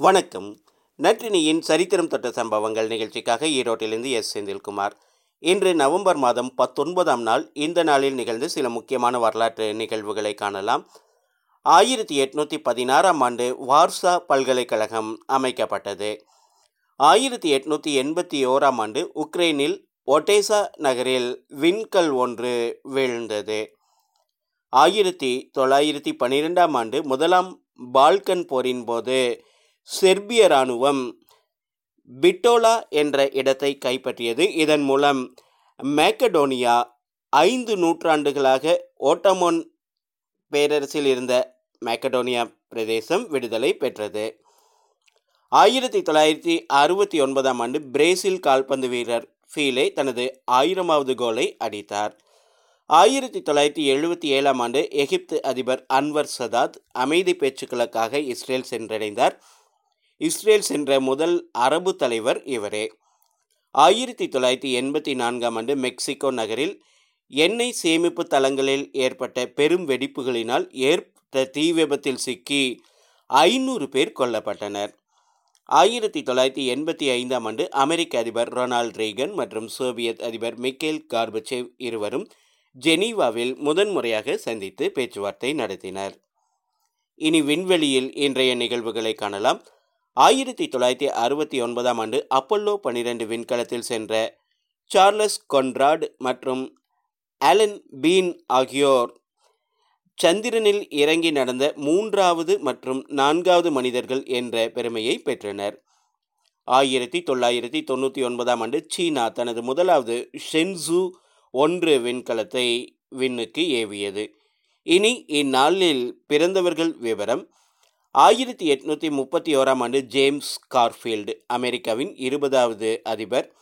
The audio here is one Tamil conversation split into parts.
வணக்கம். நற்றினியின் சரித்திரம் தொட்ட சம்பவங்கள் நிகழ்ச்சிக்காக ஈரோட்டிலிருந்து எஸ். செந்தில்குமார். இன்று நவம்பர் மாதம் பத்தொன்பதாம் நாள். இந்த நாளில் நிகழ்ந்து சில முக்கியமான வரலாற்று நிகழ்வுகளை காணலாம். ஆயிரத்தி எட்நூற்றி பதினாறாம் ஆண்டு வார்சா பல்கலைக்கழகம் அமைக்கப்பட்டது. ஆயிரத்தி எட்நூற்றி எண்பத்தி ஓராம் ஆண்டு உக்ரைனில் ஒட்டேசா நகரில் விண்கல் ஒன்று வீழ்ந்தது. ஆயிரத்தி தொள்ளாயிரத்தி பன்னிரெண்டாம் ஆண்டு முதலாம் பால்கன் போரின் போது செர்பிய இராணுவம் பிட்டோலா என்ற இடத்தை கைப்பற்றியது. இதன் மூலம் மேக்கடோனியா ஐந்து நூற்றாண்டுகளாக ஓட்டமோன் பேரரசில் இருந்த மேக்கடோனியா பிரதேசம் விடுதலை பெற்றது. ஆயிரத்தி தொள்ளாயிரத்தி அறுபத்தி ஒன்பதாம் ஆண்டு பிரேசில் கால்பந்து வீரர் ஃபீலே தனது ஆயிரமாவது கோலை அடித்தார். ஆயிரத்தி தொள்ளாயிரத்தி எழுபத்தி ஏழாம் ஆண்டு எகிப்து அதிபர் அன்வர் சதாத் அமைதி பேச்சுக்களுக்காக இஸ்ரேல் சென்றடைந்தார். இஸ்ரேல் சென்ற முதல் அரபு தலைவர் இவரே. ஆயிரத்தி தொள்ளாயிரத்தி எண்பத்தி நான்காம் ஆண்டு மெக்சிகோ நகரில் எண்ணெய் சேமிப்பு தளங்களில் ஏற்பட்ட பெரும் வெடிப்புகளினால் ஏற்பட்ட தீ விபத்தில் சிக்கி ஐநூறு பேர் கொல்லப்பட்டனர். ஆயிரத்தி தொள்ளாயிரத்தி எண்பத்தி ஐந்தாம் ஆண்டு அமெரிக்க அதிபர் ரொனால்ட் ரீகன் மற்றும் சோவியத் அதிபர் மிக்கேல் கார்பச்சேவ் இருவரும் ஜெனீவாவில் முதன்முறையாக சந்தித்து பேச்சுவார்த்தை நடத்தினர். இனி விண்வெளியில் இன்றைய நிகழ்வுகளை காணலாம். ஆயிரத்தி தொள்ளாயிரத்தி அறுபத்தி ஒன்பதாம் ஆண்டு அப்பல்லோ பன்னிரண்டு விண்கலத்தில் சென்ற சார்லஸ் கொன்ராட் மற்றும் ஆலன் பீன் ஆகியோர் சந்திரனில் இறங்கி நடந்த மூன்றாவது மற்றும் நான்காவது மனிதர்கள் என்ற பெருமையை பெற்றனர். ஆயிரத்தி தொள்ளாயிரத்தி தொண்ணூற்றி ஒன்பதாம் ஆண்டு சீனா தனது முதலாவது ஷென்சு ஒன்று விண்கலத்தை விண்ணுக்கு ஏவியது. இனி இந்நாளில் பிறந்தவர்கள் விவரம். ஆயிரத்தி எட்நூற்றி முப்பத்தி ஓராம் ஆண்டு ஜேம்ஸ் கார்ஃபீல்டு அமெரிக்காவின் இருபதாவது அதிபர்.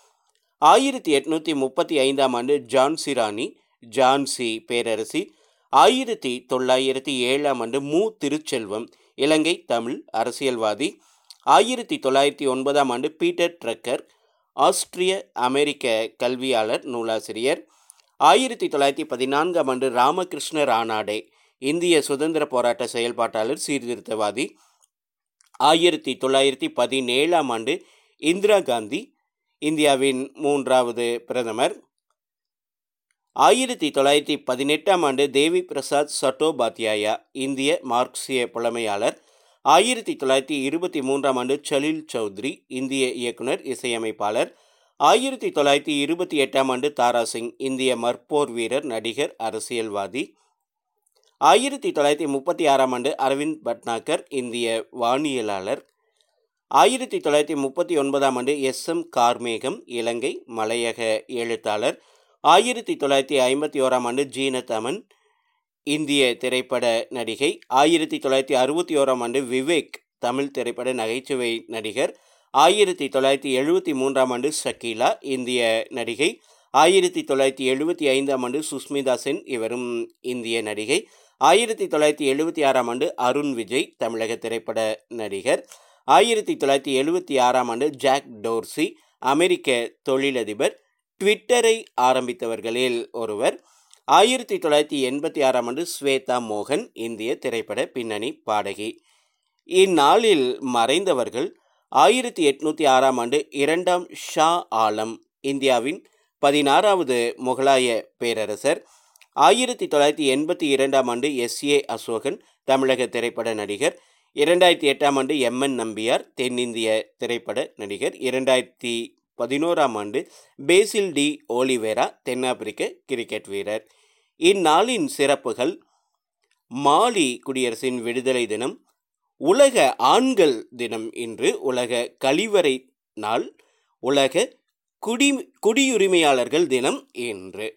ஆயிரத்தி எட்நூற்றி முப்பத்தி ஐந்தாம் ஆண்டு ஜான்சி ராணி ஜான்சி பேரரசி. ஆயிரத்தி தொள்ளாயிரத்தி ஏழாம் ஆண்டு மு. திருச்செல்வம் இலங்கை தமிழ் அரசியல்வாதி. ஆயிரத்தி தொள்ளாயிரத்தி ஒன்பதாம் ஆண்டு பீட்டர் ட்ரக்கர் ஆஸ்திரிய அமெரிக்க கல்வியாளர் நூலாசிரியர். ஆயிரத்தி தொள்ளாயிரத்தி பதினான்காம் ஆண்டு ராமகிருஷ்ண ராணாடே இந்திய சுதந்திர போராட்ட செயல்பாட்டாளர் சீர்திருத்தவாதி. ஆயிரத்தி தொள்ளாயிரத்தி பதினேழாம் ஆண்டு இந்திரா காந்தி இந்தியாவின் மூன்றாவது பிரதமர். ஆயிரத்தி தொள்ளாயிரத்தி பதினெட்டாம் ஆண்டு தேவி பிரசாத் சட்டோபாத்யாயா இந்திய மார்க்சிய புலமையாளர். ஆயிரத்தி தொள்ளாயிரத்தி இருபத்தி மூன்றாம் ஆண்டு சலீல் சௌத்ரி இந்திய இயக்குனர் இசையமைப்பாளர். ஆயிரத்தி தொள்ளாயிரத்தி இருபத்தி எட்டாம் ஆண்டு தாரா சிங் இந்திய மற்போர் வீரர் நடிகர் அரசியல்வாதி. ஆயிரத்தி தொள்ளாயிரத்தி முப்பத்தி ஆறாம் ஆண்டு அரவிந்த் பட்னாகர் இந்திய வானியலாளர். ஆயிரத்தி தொள்ளாயிரத்தி முப்பத்தி ஒன்பதாம் ஆண்டு எஸ் எம் கார்மேகம் இலங்கை மலையக எழுத்தாளர். ஆயிரத்தி தொள்ளாயிரத்தி ஐம்பத்தி ஓராம் ஆண்டு ஜீனத் அமன் இந்திய திரைப்பட நடிகை. ஆயிரத்தி தொள்ளாயிரத்தி அறுபத்தி ஓராம் ஆண்டு விவேக் தமிழ் திரைப்பட நகைச்சுவை நடிகர். ஆயிரத்தி தொள்ளாயிரத்தி எழுபத்தி மூன்றாம் ஆண்டு ஷக்கீலா இந்திய நடிகை. ஆயிரத்தி தொள்ளாயிரத்தி எழுபத்தி ஐந்தாம் ஆண்டு சுஸ்மிதா சென் இவரும் இந்திய நடிகை. ஆயிரத்தி தொள்ளாயிரத்தி எழுபத்தி ஆறாம் ஆண்டு அருண் விஜய் தமிழக திரைப்பட நடிகர். ஆயிரத்தி தொள்ளாயிரத்தி எழுபத்தி ஆறாம் ஆண்டு ஜாக் டோர்சி அமெரிக்க தொழிலதிபர். ட்விட்டரை ஆரம்பித்தவர்களில் ஒருவர். ஆயிரத்தி தொள்ளாயிரத்தி எண்பத்தி ஆறாம் ஆண்டு ஸ்வேதா மோகன் இந்திய திரைப்பட பின்னணி பாடகி. இந்நாளில் மறைந்தவர்கள் ஆயிரத்தி எட்நூற்றி ஆறாம் ஆண்டு இரண்டாம் ஷா ஆலம் இந்தியாவின் பதினாறாவது முகலாய பேரரசர். ஆயிரத்தி தொள்ளாயிரத்தி எண்பத்தி இரண்டாம் ஆண்டு எஸ். ஏ. அசோகன் தமிழக திரைப்பட நடிகர் இரண்டாயிரத்தி எட்டாம் ஆண்டு எம். என். நம்பியார் தென்னிந்திய திரைப்பட நடிகர் இரண்டாயிரத்தி பதினோராம் ஆண்டு பேசில் டி. ஓலிவேரா தென்னாப்பிரிக்க கிரிக்கெட் வீரர். இந்நாளின் சிறப்புகள் மாலி குடியரசின் விடுதலை தினம் உலக ஆண்கள் தினம் இன்று உலக கழிவறை நாள் உலக குடி குடியுரிமையாளர்கள் தினம் இன்று.